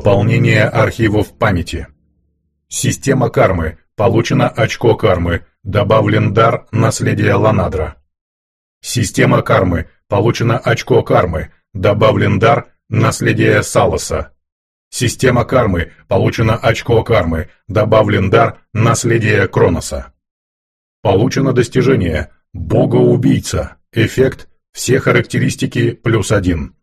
Пополнение архивов памяти. Система кармы. Получено очко кармы. Добавлен дар наследия Ланадра. Система кармы. Получено очко кармы. Добавлен дар наследия Салоса. Система кармы. Получено очко кармы. Добавлен дар наследия Кроноса. Получено достижение. Бога-убийца. Эффект. Все характеристики плюс один.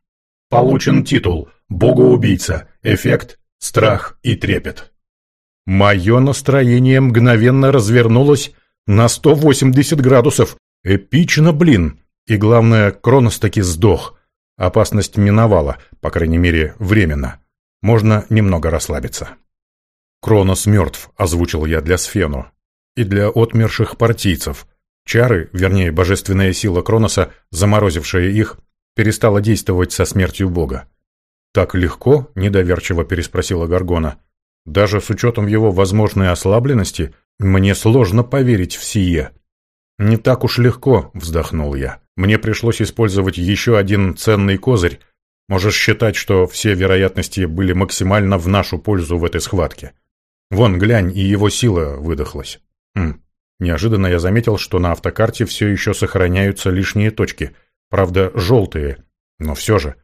Получен титул «Богоубийца», эффект «Страх и трепет». Мое настроение мгновенно развернулось на 180 градусов. Эпично, блин. И главное, Кронос таки сдох. Опасность миновала, по крайней мере, временно. Можно немного расслабиться. «Кронос мертв», — озвучил я для Сфену. «И для отмерших партийцев. Чары, вернее, божественная сила Кроноса, заморозившая их, перестала действовать со смертью бога. «Так легко?» – недоверчиво переспросила Гаргона. «Даже с учетом его возможной ослабленности, мне сложно поверить в сие». «Не так уж легко», – вздохнул я. «Мне пришлось использовать еще один ценный козырь. Можешь считать, что все вероятности были максимально в нашу пользу в этой схватке. Вон, глянь, и его сила выдохлась». Хм. Неожиданно я заметил, что на автокарте все еще сохраняются лишние точки – Правда, желтые, но все же.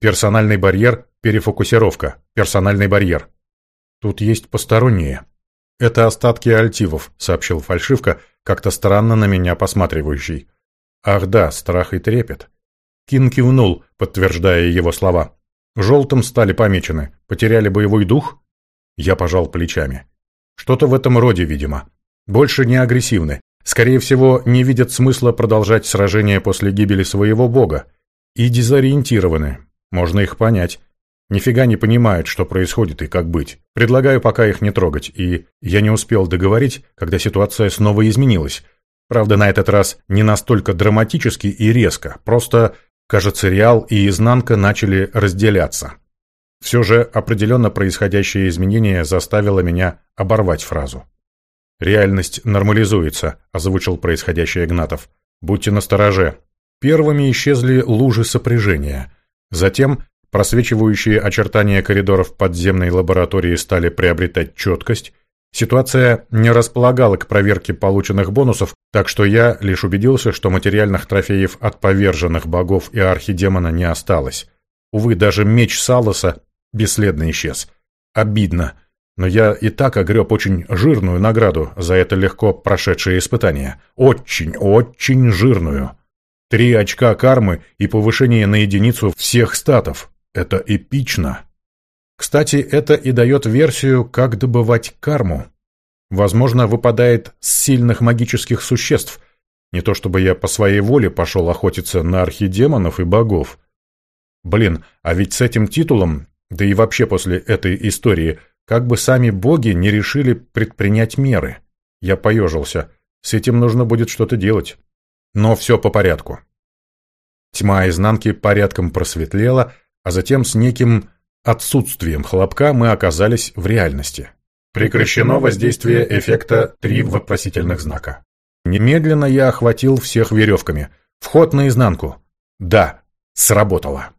Персональный барьер, перефокусировка, персональный барьер. Тут есть посторонние. Это остатки альтивов, сообщил фальшивка, как-то странно на меня посматривающий. Ах да, страх и трепет. Кин кивнул, подтверждая его слова. Желтым стали помечены, потеряли боевой дух? Я пожал плечами. Что-то в этом роде, видимо. Больше не агрессивны, Скорее всего, не видят смысла продолжать сражение после гибели своего бога. И дезориентированы. Можно их понять. Нифига не понимают, что происходит и как быть. Предлагаю пока их не трогать, и я не успел договорить, когда ситуация снова изменилась. Правда, на этот раз не настолько драматически и резко, просто, кажется, Реал и Изнанка начали разделяться. Все же определенно происходящее изменение заставило меня оборвать фразу. «Реальность нормализуется», — озвучил происходящее Игнатов. «Будьте настороже». Первыми исчезли лужи сопряжения. Затем просвечивающие очертания коридоров подземной лаборатории стали приобретать четкость. Ситуация не располагала к проверке полученных бонусов, так что я лишь убедился, что материальных трофеев от поверженных богов и архидемона не осталось. Увы, даже меч Салоса бесследно исчез. Обидно но я и так огреб очень жирную награду за это легко прошедшее испытание. Очень, очень жирную. Три очка кармы и повышение на единицу всех статов. Это эпично. Кстати, это и дает версию, как добывать карму. Возможно, выпадает с сильных магических существ. Не то чтобы я по своей воле пошел охотиться на архидемонов и богов. Блин, а ведь с этим титулом, да и вообще после этой истории – как бы сами боги не решили предпринять меры. Я поежился. С этим нужно будет что-то делать. Но все по порядку. Тьма изнанки порядком просветлела, а затем с неким отсутствием хлопка мы оказались в реальности. Прекращено воздействие эффекта три вопросительных знака. Немедленно я охватил всех веревками. Вход наизнанку. Да, сработало.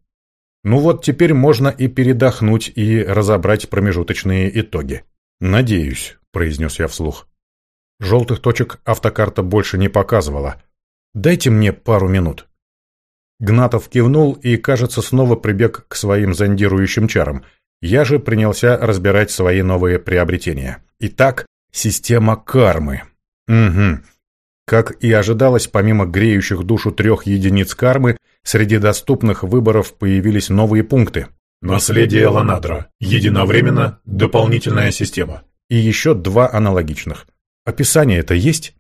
Ну вот теперь можно и передохнуть, и разобрать промежуточные итоги. «Надеюсь», — произнес я вслух. Желтых точек автокарта больше не показывала. «Дайте мне пару минут». Гнатов кивнул и, кажется, снова прибег к своим зондирующим чарам. Я же принялся разбирать свои новые приобретения. Итак, система кармы. Угу. Как и ожидалось, помимо греющих душу трех единиц кармы, среди доступных выборов появились новые пункты. Наследие Ланадра. Единовременно дополнительная система. И еще два аналогичных. Описание это есть?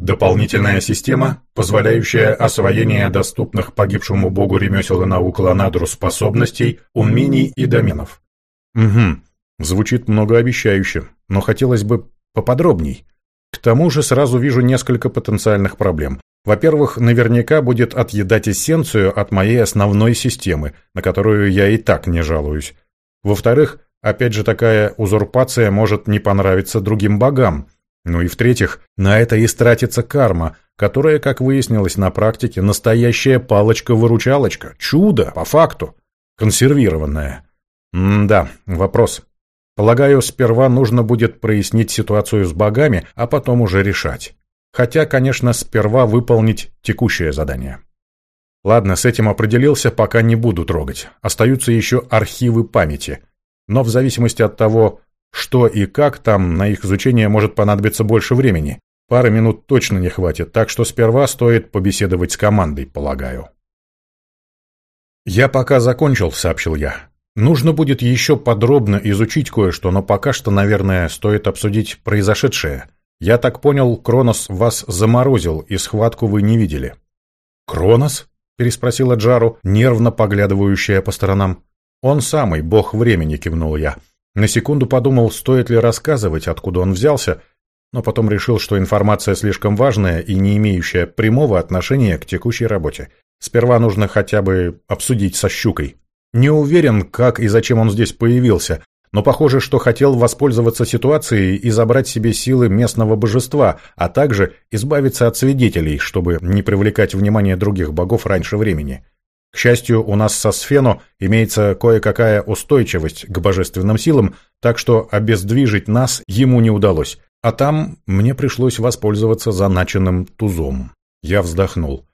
Дополнительная система, позволяющая освоение доступных погибшему богу ремесел и наук Ланадру способностей, умений и доменов. Угу. Звучит многообещающе, но хотелось бы поподробней. К тому же сразу вижу несколько потенциальных проблем. Во-первых, наверняка будет отъедать эссенцию от моей основной системы, на которую я и так не жалуюсь. Во-вторых, опять же такая узурпация может не понравиться другим богам. Ну и в-третьих, на это и стратится карма, которая, как выяснилось на практике, настоящая палочка-выручалочка. Чудо, по факту. Консервированная. М-да, вопрос. Полагаю, сперва нужно будет прояснить ситуацию с богами, а потом уже решать. Хотя, конечно, сперва выполнить текущее задание. Ладно, с этим определился, пока не буду трогать. Остаются еще архивы памяти. Но в зависимости от того, что и как там, на их изучение может понадобиться больше времени. Пары минут точно не хватит, так что сперва стоит побеседовать с командой, полагаю. «Я пока закончил», — сообщил я. «Нужно будет еще подробно изучить кое-что, но пока что, наверное, стоит обсудить произошедшее. Я так понял, Кронос вас заморозил, и схватку вы не видели». «Кронос?» — переспросила Джару, нервно поглядывающая по сторонам. «Он самый, бог времени», — кивнул я. На секунду подумал, стоит ли рассказывать, откуда он взялся, но потом решил, что информация слишком важная и не имеющая прямого отношения к текущей работе. Сперва нужно хотя бы обсудить со щукой. Не уверен, как и зачем он здесь появился, но похоже, что хотел воспользоваться ситуацией и забрать себе силы местного божества, а также избавиться от свидетелей, чтобы не привлекать внимание других богов раньше времени. К счастью, у нас со Сфено имеется кое-какая устойчивость к божественным силам, так что обездвижить нас ему не удалось. А там мне пришлось воспользоваться заначенным тузом. Я вздохнул.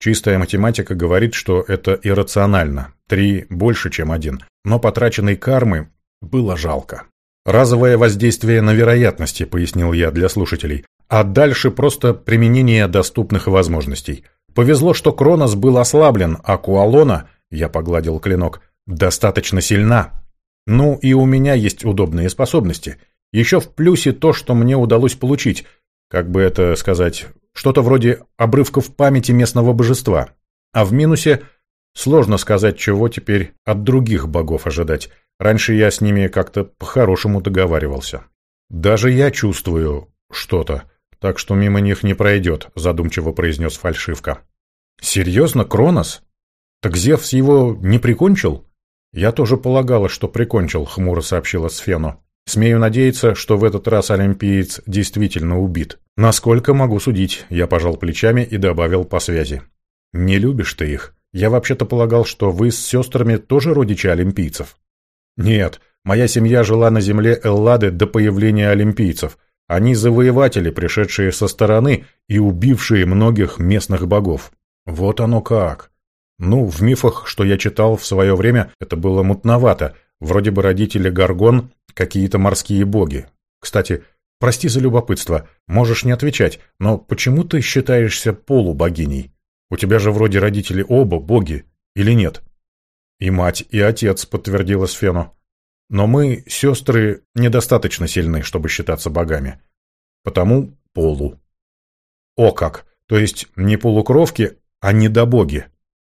Чистая математика говорит, что это иррационально. Три больше, чем один. Но потраченной кармы было жалко. «Разовое воздействие на вероятности», — пояснил я для слушателей. «А дальше просто применение доступных возможностей». Повезло, что Кронос был ослаблен, а Куалона, я погладил клинок, достаточно сильна. Ну и у меня есть удобные способности. Еще в плюсе то, что мне удалось получить, как бы это сказать, что-то вроде обрывков памяти местного божества. А в минусе сложно сказать, чего теперь от других богов ожидать. Раньше я с ними как-то по-хорошему договаривался. Даже я чувствую что-то так что мимо них не пройдет», — задумчиво произнес фальшивка. «Серьезно, Кронос? Так Зевс его не прикончил?» «Я тоже полагала, что прикончил», — хмуро сообщила Сфену. «Смею надеяться, что в этот раз олимпиец действительно убит. Насколько могу судить?» Я пожал плечами и добавил по связи. «Не любишь ты их? Я вообще-то полагал, что вы с сестрами тоже родичи олимпийцев». «Нет, моя семья жила на земле Эллады до появления олимпийцев. Они завоеватели, пришедшие со стороны и убившие многих местных богов. Вот оно как. Ну, в мифах, что я читал в свое время, это было мутновато. Вроде бы родители Гаргон – какие-то морские боги. Кстати, прости за любопытство, можешь не отвечать, но почему ты считаешься полубогиней? У тебя же вроде родители оба боги, или нет? И мать, и отец, подтвердила Сфену. Но мы, сестры, недостаточно сильны, чтобы считаться богами. Потому полу. О как! То есть не полукровки, а недобоги.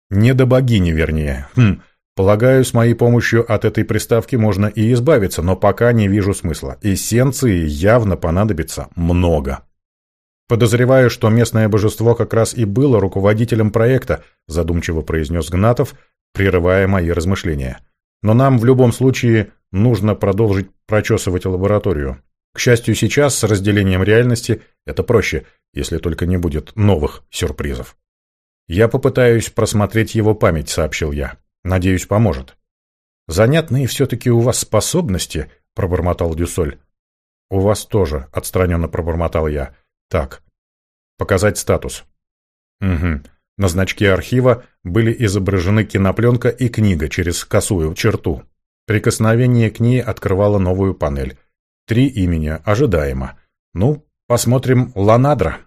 Недобогини, вернее. Хм, полагаю, с моей помощью от этой приставки можно и избавиться, но пока не вижу смысла. Эссенции явно понадобится много. Подозреваю, что местное божество как раз и было руководителем проекта, задумчиво произнес Гнатов, прерывая мои размышления. Но нам в любом случае нужно продолжить прочесывать лабораторию. К счастью, сейчас с разделением реальности это проще, если только не будет новых сюрпризов. «Я попытаюсь просмотреть его память», — сообщил я. «Надеюсь, поможет». «Занятные все-таки у вас способности», — пробормотал Дюсоль. «У вас тоже», — отстраненно пробормотал я. «Так, показать статус». «Угу. На значке архива были изображены кинопленка и книга через косую черту. Прикосновение к ней открывало новую панель. Три имени, ожидаемо. Ну, посмотрим Ланадра.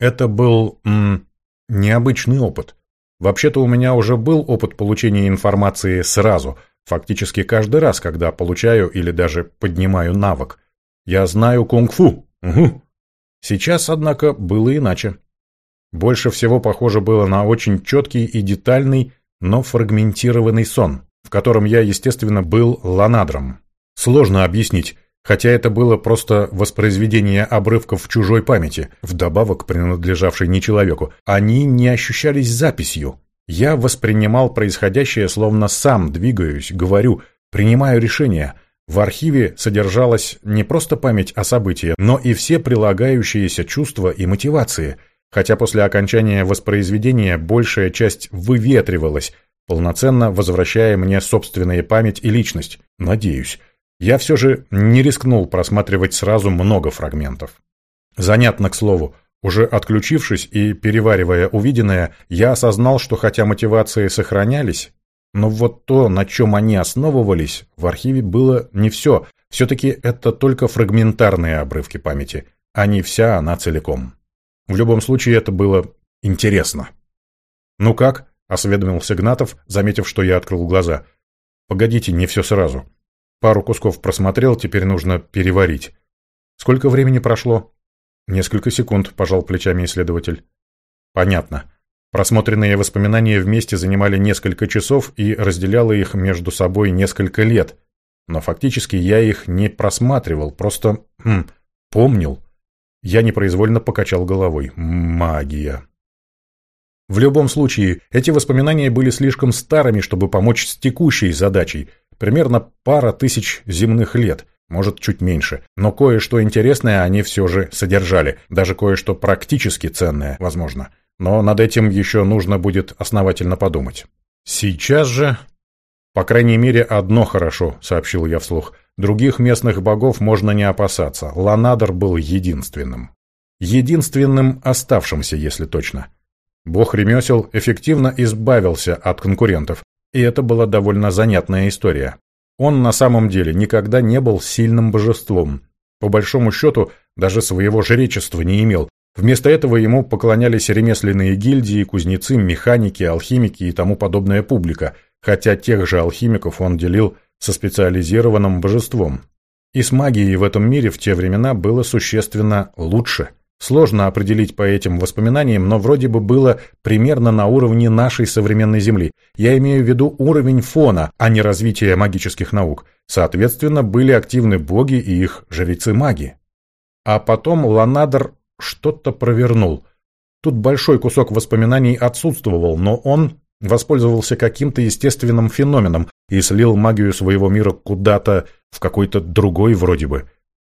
Это был... М, необычный опыт. Вообще-то у меня уже был опыт получения информации сразу, фактически каждый раз, когда получаю или даже поднимаю навык. Я знаю кунг-фу. Сейчас, однако, было иначе. Больше всего похоже было на очень четкий и детальный, но фрагментированный сон, в котором я, естественно, был ланадром. Сложно объяснить, хотя это было просто воспроизведение обрывков в чужой памяти, вдобавок принадлежавшей не человеку. Они не ощущались записью. Я воспринимал происходящее, словно сам двигаюсь, говорю, принимаю решения. В архиве содержалась не просто память о событии, но и все прилагающиеся чувства и мотивации – хотя после окончания воспроизведения большая часть выветривалась, полноценно возвращая мне собственная память и личность. Надеюсь. Я все же не рискнул просматривать сразу много фрагментов. Занятно, к слову. Уже отключившись и переваривая увиденное, я осознал, что хотя мотивации сохранялись, но вот то, на чем они основывались, в архиве было не все. Все-таки это только фрагментарные обрывки памяти, а не вся она целиком. В любом случае, это было интересно. «Ну как?» — осведомился Гнатов, заметив, что я открыл глаза. «Погодите, не все сразу. Пару кусков просмотрел, теперь нужно переварить. Сколько времени прошло?» «Несколько секунд», — пожал плечами исследователь. «Понятно. Просмотренные воспоминания вместе занимали несколько часов и разделяло их между собой несколько лет. Но фактически я их не просматривал, просто... Хм, помнил. Я непроизвольно покачал головой. Магия. В любом случае, эти воспоминания были слишком старыми, чтобы помочь с текущей задачей. Примерно пара тысяч земных лет — может, чуть меньше. Но кое-что интересное они все же содержали, даже кое-что практически ценное, возможно. Но над этим еще нужно будет основательно подумать. Сейчас же... По крайней мере, одно хорошо, сообщил я вслух. Других местных богов можно не опасаться. Ланадр был единственным. Единственным оставшимся, если точно. Бог ремесел эффективно избавился от конкурентов, и это была довольно занятная история. Он на самом деле никогда не был сильным божеством. По большому счету, даже своего жречества не имел. Вместо этого ему поклонялись ремесленные гильдии, кузнецы, механики, алхимики и тому подобная публика, хотя тех же алхимиков он делил со специализированным божеством. И с магией в этом мире в те времена было существенно лучше. Сложно определить по этим воспоминаниям, но вроде бы было примерно на уровне нашей современной Земли. Я имею в виду уровень фона, а не развития магических наук. Соответственно, были активны боги и их жрецы-маги. А потом Ланадр что-то провернул. Тут большой кусок воспоминаний отсутствовал, но он воспользовался каким-то естественным феноменом и слил магию своего мира куда-то в какой-то другой вроде бы.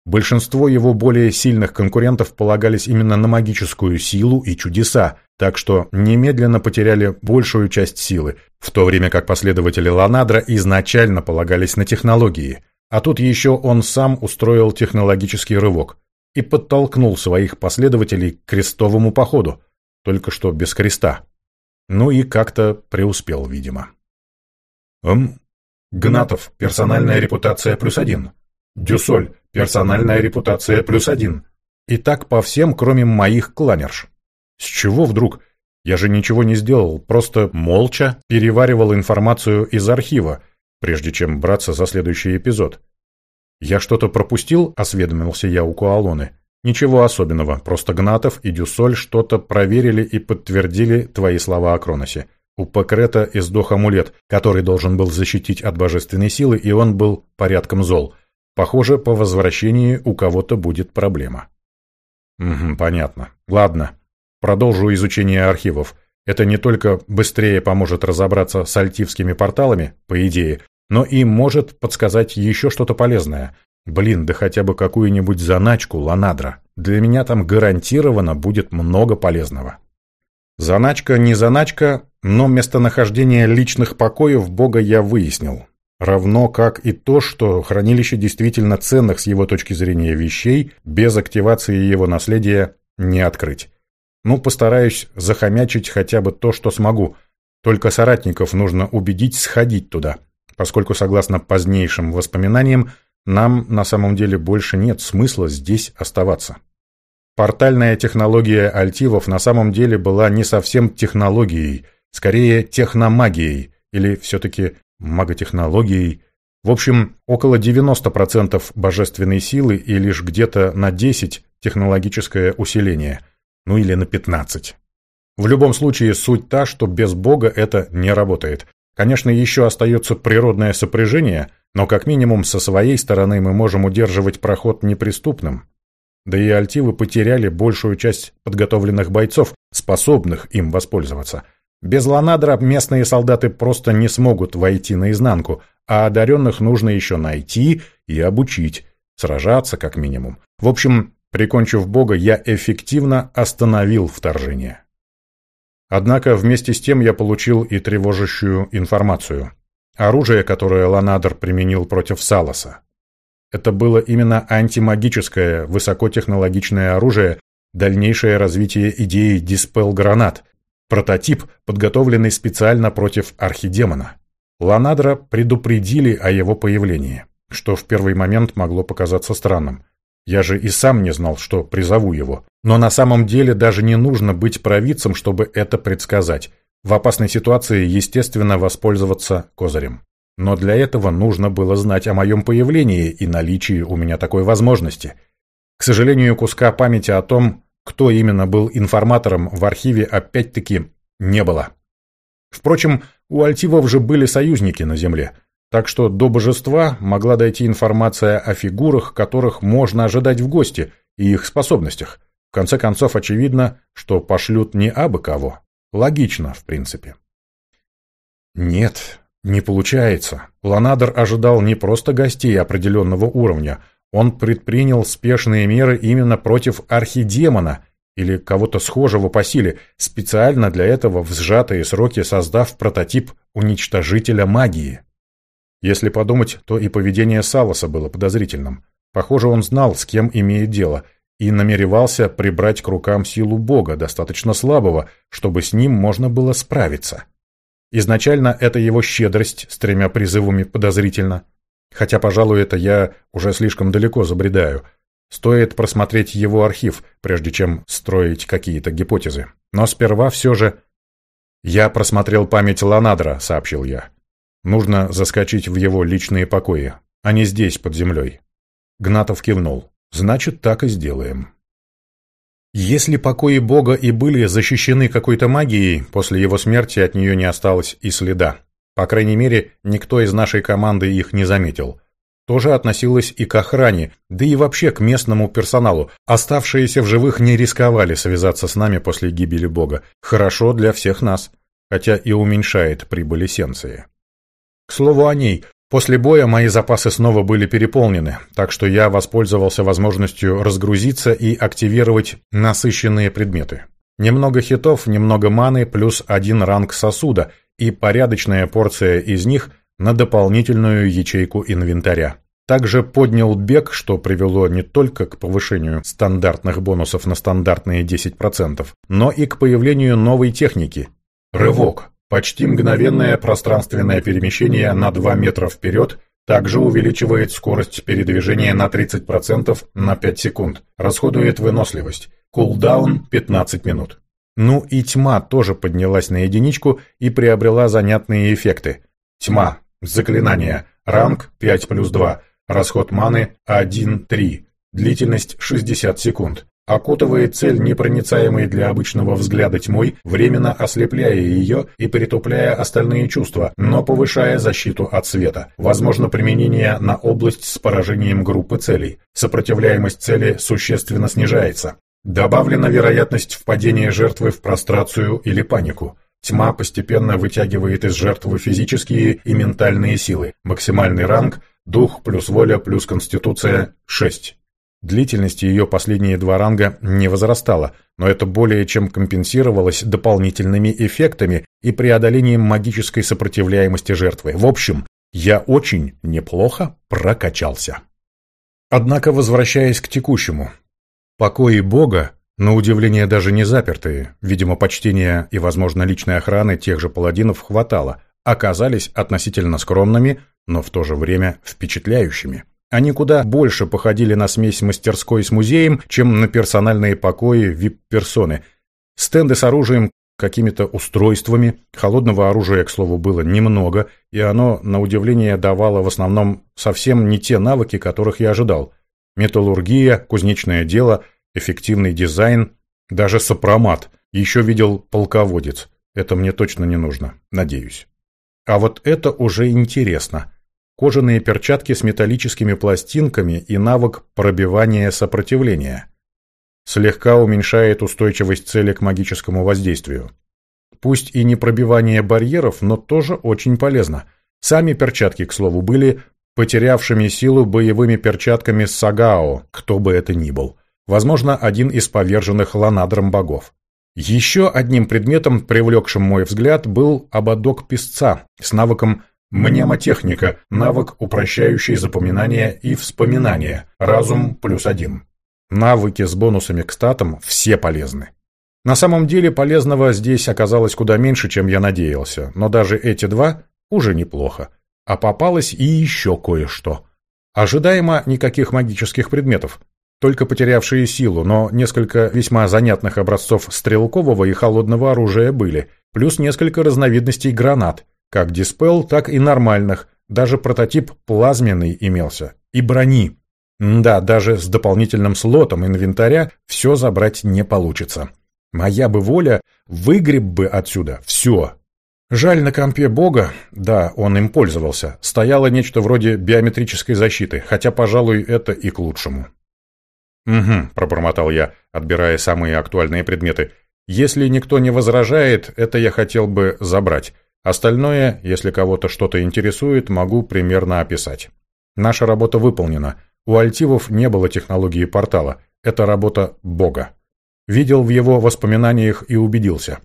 Большинство его более сильных конкурентов полагались именно на магическую силу и чудеса, так что немедленно потеряли большую часть силы, в то время как последователи Ланадра изначально полагались на технологии. А тут еще он сам устроил технологический рывок и подтолкнул своих последователей к крестовому походу, только что без креста. Ну и как-то преуспел, видимо. Эм, Гнатов, персональная репутация плюс один. Дюсоль, персональная репутация плюс один. И так по всем, кроме моих кланерш. С чего вдруг? Я же ничего не сделал, просто молча переваривал информацию из архива, прежде чем браться за следующий эпизод. «Я что-то пропустил?» — осведомился я у Куалоны. «Ничего особенного, просто Гнатов и Дюсоль что-то проверили и подтвердили твои слова о Кроносе. У Пакрета издох амулет, который должен был защитить от божественной силы, и он был порядком зол. Похоже, по возвращении у кого-то будет проблема. Угу, понятно. Ладно. Продолжу изучение архивов. Это не только быстрее поможет разобраться с альтивскими порталами, по идее, но и может подсказать еще что-то полезное. Блин, да хотя бы какую-нибудь заначку Ланадра. Для меня там гарантированно будет много полезного. Заначка не заначка, но местонахождение личных покоев Бога я выяснил. Равно как и то, что хранилище действительно ценных с его точки зрения вещей без активации его наследия не открыть. Ну, постараюсь захомячить хотя бы то, что смогу. Только соратников нужно убедить сходить туда, поскольку, согласно позднейшим воспоминаниям, нам на самом деле больше нет смысла здесь оставаться. Портальная технология альтивов на самом деле была не совсем технологией, скорее техномагией, или все-таки маготехнологией. В общем, около 90% божественной силы и лишь где-то на 10% технологическое усиление. Ну или на 15%. В любом случае, суть та, что без Бога это не работает. Конечно, еще остается природное сопряжение, но как минимум со своей стороны мы можем удерживать проход неприступным. Да и альтивы потеряли большую часть подготовленных бойцов, способных им воспользоваться – без Ланадра местные солдаты просто не смогут войти наизнанку, а одаренных нужно еще найти и обучить, сражаться как минимум. В общем, прикончив бога, я эффективно остановил вторжение. Однако вместе с тем я получил и тревожащую информацию. Оружие, которое Ланадр применил против Салоса. Это было именно антимагическое, высокотехнологичное оружие, дальнейшее развитие идеи диспел-гранат, прототип, подготовленный специально против архидемона. Ланадра предупредили о его появлении, что в первый момент могло показаться странным. Я же и сам не знал, что призову его. Но на самом деле даже не нужно быть провидцем, чтобы это предсказать. В опасной ситуации, естественно, воспользоваться козырем. Но для этого нужно было знать о моем появлении и наличии у меня такой возможности. К сожалению, куска памяти о том, кто именно был информатором в архиве, опять-таки не было. Впрочем, у альтивов же были союзники на Земле, так что до божества могла дойти информация о фигурах, которых можно ожидать в гости, и их способностях. В конце концов, очевидно, что пошлют не абы кого. Логично, в принципе. Нет, не получается. Ланадр ожидал не просто гостей определенного уровня, он предпринял спешные меры именно против архидемона или кого-то схожего по силе, специально для этого в сжатые сроки создав прототип уничтожителя магии. Если подумать, то и поведение Салоса было подозрительным. Похоже, он знал, с кем имеет дело, и намеревался прибрать к рукам силу Бога, достаточно слабого, чтобы с ним можно было справиться. Изначально это его щедрость с тремя призывами подозрительно. Хотя, пожалуй, это я уже слишком далеко забредаю. Стоит просмотреть его архив, прежде чем строить какие-то гипотезы. Но сперва все же... «Я просмотрел память Ланадра», — сообщил я. Нужно заскочить в его личные покои, а не здесь, под землей. Гнатов кивнул. Значит, так и сделаем. Если покои Бога и были защищены какой-то магией, после его смерти от нее не осталось и следа. По крайней мере, никто из нашей команды их не заметил. То же относилось и к охране, да и вообще к местному персоналу. Оставшиеся в живых не рисковали связаться с нами после гибели Бога. Хорошо для всех нас, хотя и уменьшает прибыль эссенции. К слову о ней, после боя мои запасы снова были переполнены, так что я воспользовался возможностью разгрузиться и активировать насыщенные предметы. Немного хитов, немного маны, плюс один ранг сосуда и порядочная порция из них на дополнительную ячейку инвентаря. Также поднял бег, что привело не только к повышению стандартных бонусов на стандартные 10%, но и к появлению новой техники – рывок. Почти мгновенное пространственное перемещение на 2 метра вперед также увеличивает скорость передвижения на 30% на 5 секунд, расходует выносливость. Кулдаун 15 минут. Ну и тьма тоже поднялась на единичку и приобрела занятные эффекты. Тьма. Заклинание. Ранг 5 плюс 2. Расход маны 1-3. Длительность 60 секунд окутывает цель непроницаемой для обычного взгляда тьмой, временно ослепляя ее и притупляя остальные чувства, но повышая защиту от света. Возможно применение на область с поражением группы целей. Сопротивляемость цели существенно снижается. Добавлена вероятность впадения жертвы в прострацию или панику. Тьма постепенно вытягивает из жертвы физические и ментальные силы. Максимальный ранг – дух плюс воля плюс конституция – 6. Длительность ее последние два ранга не возрастала, но это более чем компенсировалось дополнительными эффектами и преодолением магической сопротивляемости жертвы. В общем, я очень неплохо прокачался. Однако, возвращаясь к текущему. Покои Бога, на удивление даже не запертые, видимо, почтения и, возможно, личной охраны тех же паладинов хватало, оказались относительно скромными, но в то же время впечатляющими. Они куда больше походили на смесь мастерской с музеем, чем на персональные покои вип-персоны. Стенды с оружием, какими-то устройствами. Холодного оружия, к слову, было немного, и оно, на удивление, давало в основном совсем не те навыки, которых я ожидал. Металлургия, кузнечное дело, эффективный дизайн, даже сопромат. Еще видел полководец. Это мне точно не нужно, надеюсь. А вот это уже интересно кожаные перчатки с металлическими пластинками и навык пробивания сопротивления. Слегка уменьшает устойчивость цели к магическому воздействию. Пусть и не пробивание барьеров, но тоже очень полезно. Сами перчатки, к слову, были потерявшими силу боевыми перчатками Сагао, кто бы это ни был. Возможно, один из поверженных ланадром богов. Еще одним предметом, привлекшим мой взгляд, был ободок песца с навыком Мнемотехника – навык, упрощающий запоминание и вспоминание. Разум плюс один. Навыки с бонусами к статам все полезны. На самом деле полезного здесь оказалось куда меньше, чем я надеялся, но даже эти два уже неплохо. А попалось и еще кое-что. Ожидаемо никаких магических предметов, только потерявшие силу, но несколько весьма занятных образцов стрелкового и холодного оружия были, плюс несколько разновидностей гранат, как диспел, так и нормальных, даже прототип плазменный имелся. И брони. Да, даже с дополнительным слотом инвентаря все забрать не получится. Моя бы воля выгреб бы отсюда все. Жаль, на компе бога, да, он им пользовался, стояло нечто вроде биометрической защиты, хотя, пожалуй, это и к лучшему. «Угу», — пробормотал я, отбирая самые актуальные предметы. «Если никто не возражает, это я хотел бы забрать. Остальное, если кого-то что-то интересует, могу примерно описать. Наша работа выполнена. У альтивов не было технологии портала. Это работа Бога. Видел в его воспоминаниях и убедился.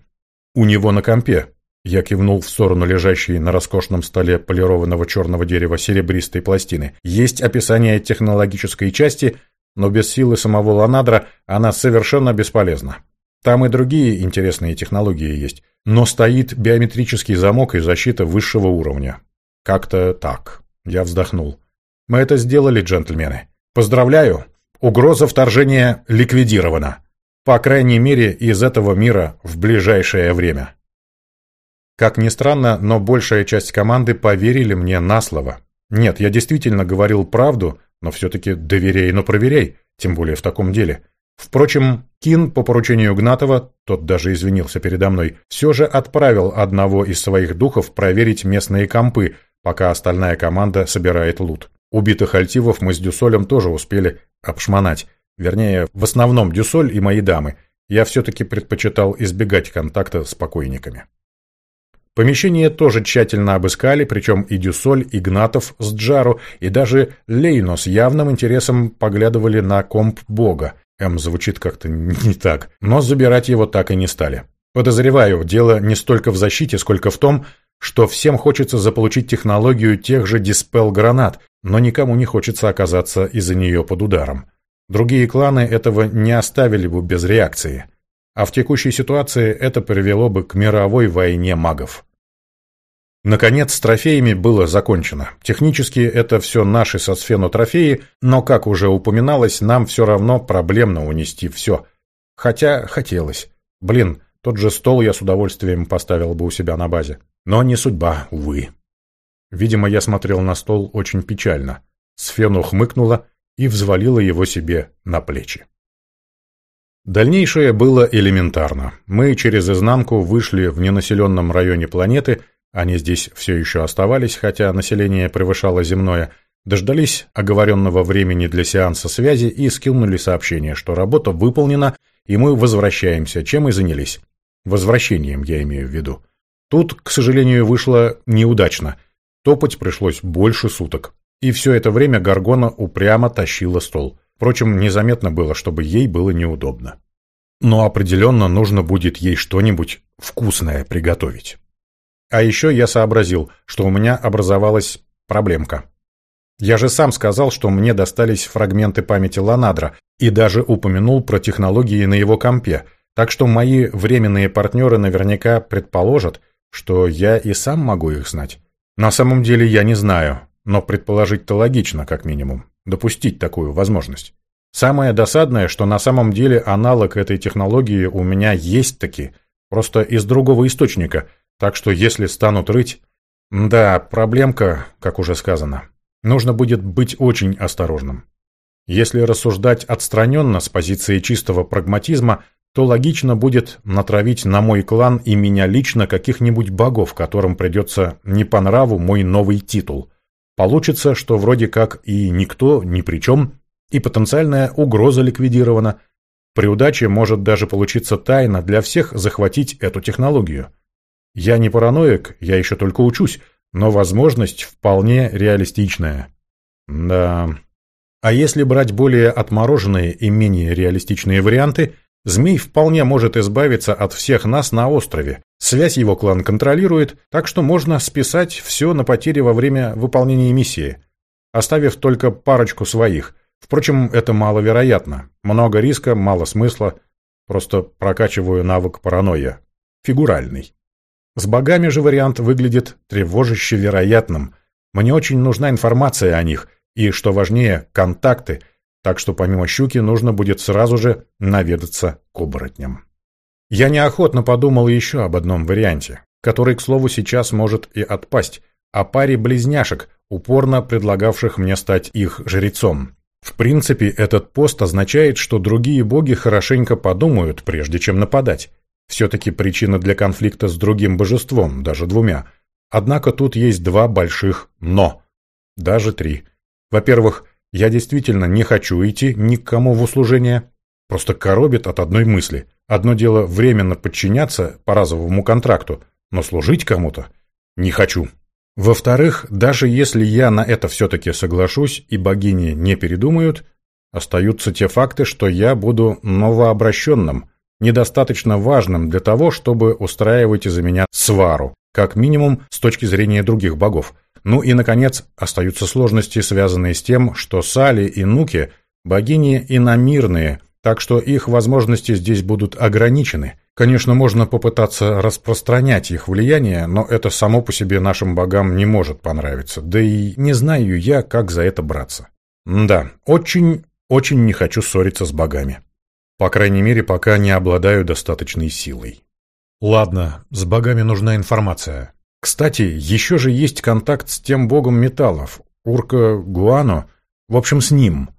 У него на компе. Я кивнул в сторону лежащей на роскошном столе полированного черного дерева серебристой пластины. Есть описание технологической части, но без силы самого Ланадра она совершенно бесполезна. Там и другие интересные технологии есть, но стоит биометрический замок и защита высшего уровня. Как-то так. Я вздохнул. Мы это сделали, джентльмены. Поздравляю. Угроза вторжения ликвидирована. По крайней мере, из этого мира в ближайшее время. Как ни странно, но большая часть команды поверили мне на слово. Нет, я действительно говорил правду, но все-таки доверяй, но проверяй, тем более в таком деле. Впрочем, Кин по поручению Гнатова, тот даже извинился передо мной, все же отправил одного из своих духов проверить местные компы, пока остальная команда собирает лут. Убитых альтивов мы с Дюсолем тоже успели обшмонать. Вернее, в основном Дюсоль и мои дамы. Я все-таки предпочитал избегать контакта с покойниками. Помещение тоже тщательно обыскали, причем и Дюсоль, и Гнатов с Джару, и даже Лейно с явным интересом поглядывали на комп бога. М звучит как-то не так, но забирать его так и не стали. Подозреваю, дело не столько в защите, сколько в том, что всем хочется заполучить технологию тех же диспел-гранат, но никому не хочется оказаться из-за нее под ударом. Другие кланы этого не оставили бы без реакции. А в текущей ситуации это привело бы к мировой войне магов. Наконец, с трофеями было закончено. Технически это все наши со Сфену трофеи, но, как уже упоминалось, нам все равно проблемно унести все. Хотя хотелось. Блин, тот же стол я с удовольствием поставил бы у себя на базе. Но не судьба, увы. Видимо, я смотрел на стол очень печально. Сфену хмыкнула и взвалила его себе на плечи. Дальнейшее было элементарно. Мы через изнанку вышли в ненаселенном районе планеты – они здесь все еще оставались, хотя население превышало земное, дождались оговоренного времени для сеанса связи и скинули сообщение, что работа выполнена, и мы возвращаемся, чем и занялись. Возвращением я имею в виду. Тут, к сожалению, вышло неудачно. Топать пришлось больше суток. И все это время Гаргона упрямо тащила стол. Впрочем, незаметно было, чтобы ей было неудобно. Но определенно нужно будет ей что-нибудь вкусное приготовить. А еще я сообразил, что у меня образовалась проблемка. Я же сам сказал, что мне достались фрагменты памяти Ланадра, и даже упомянул про технологии на его компе, так что мои временные партнеры наверняка предположат, что я и сам могу их знать. На самом деле я не знаю, но предположить-то логично, как минимум, допустить такую возможность. Самое досадное, что на самом деле аналог этой технологии у меня есть таки, просто из другого источника, так что если станут рыть... Да, проблемка, как уже сказано. Нужно будет быть очень осторожным. Если рассуждать отстраненно с позиции чистого прагматизма, то логично будет натравить на мой клан и меня лично каких-нибудь богов, которым придется не по нраву мой новый титул. Получится, что вроде как и никто ни при чем, и потенциальная угроза ликвидирована. При удаче может даже получиться тайна для всех захватить эту технологию. Я не параноик, я еще только учусь, но возможность вполне реалистичная. Да. А если брать более отмороженные и менее реалистичные варианты, Змей вполне может избавиться от всех нас на острове. Связь его клан контролирует, так что можно списать все на потери во время выполнения миссии, оставив только парочку своих. Впрочем, это маловероятно. Много риска, мало смысла. Просто прокачиваю навык паранойя. Фигуральный. С богами же вариант выглядит тревожище вероятным. Мне очень нужна информация о них и, что важнее, контакты, так что помимо щуки нужно будет сразу же наведаться к оборотням. Я неохотно подумал еще об одном варианте, который, к слову, сейчас может и отпасть, о паре близняшек, упорно предлагавших мне стать их жрецом. В принципе, этот пост означает, что другие боги хорошенько подумают, прежде чем нападать. Все-таки причина для конфликта с другим божеством, даже двумя. Однако тут есть два больших «но». Даже три. Во-первых, я действительно не хочу идти ни к кому в услужение. Просто коробит от одной мысли. Одно дело временно подчиняться по разовому контракту, но служить кому-то не хочу. Во-вторых, даже если я на это все-таки соглашусь и богини не передумают, остаются те факты, что я буду новообращенным, недостаточно важным для того, чтобы устраивать из-за меня свару, как минимум с точки зрения других богов. Ну и, наконец, остаются сложности, связанные с тем, что Сали и Нуки – богини иномирные, так что их возможности здесь будут ограничены – Конечно, можно попытаться распространять их влияние, но это само по себе нашим богам не может понравиться. Да и не знаю я, как за это браться. Да, очень, очень не хочу ссориться с богами. По крайней мере, пока не обладаю достаточной силой. Ладно, с богами нужна информация. Кстати, еще же есть контакт с тем богом металлов, Урка Гуано, в общем, с ним.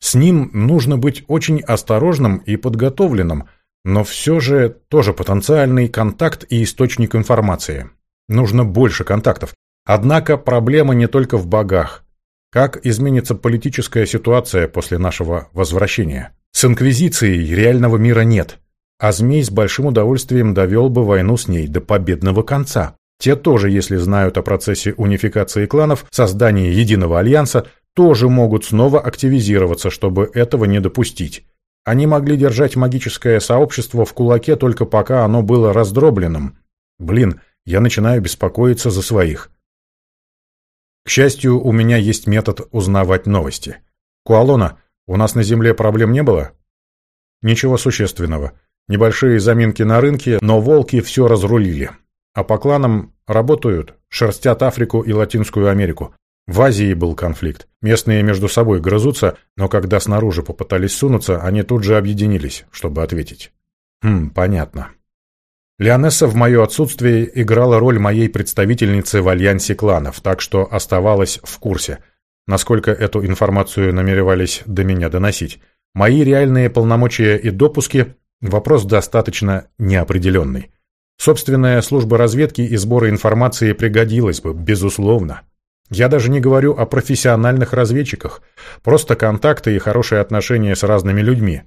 С ним нужно быть очень осторожным и подготовленным – но все же тоже потенциальный контакт и источник информации. Нужно больше контактов. Однако проблема не только в богах. Как изменится политическая ситуация после нашего возвращения? С Инквизицией реального мира нет. А Змей с большим удовольствием довел бы войну с ней до победного конца. Те тоже, если знают о процессе унификации кланов, создания единого альянса, тоже могут снова активизироваться, чтобы этого не допустить. Они могли держать магическое сообщество в кулаке только пока оно было раздробленным. Блин, я начинаю беспокоиться за своих. К счастью, у меня есть метод узнавать новости. Куалона, у нас на Земле проблем не было? Ничего существенного. Небольшие заминки на рынке, но волки все разрулили. А по кланам работают, шерстят Африку и Латинскую Америку. В Азии был конфликт. Местные между собой грызутся, но когда снаружи попытались сунуться, они тут же объединились, чтобы ответить. Хм, понятно. Леонесса в мое отсутствие играла роль моей представительницы в альянсе кланов, так что оставалась в курсе, насколько эту информацию намеревались до меня доносить. Мои реальные полномочия и допуски – вопрос достаточно неопределенный. Собственная служба разведки и сбора информации пригодилась бы, безусловно. Я даже не говорю о профессиональных разведчиках, просто контакты и хорошие отношения с разными людьми,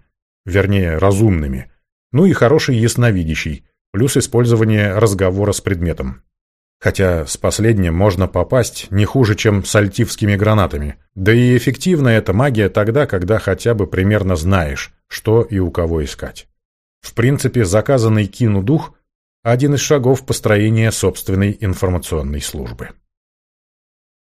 вернее, разумными, ну и хороший ясновидящий, плюс использование разговора с предметом. Хотя с последним можно попасть не хуже, чем с альтивскими гранатами. Да и эффективна эта магия тогда, когда хотя бы примерно знаешь, что и у кого искать. В принципе, заказанный кину дух – один из шагов построения собственной информационной службы.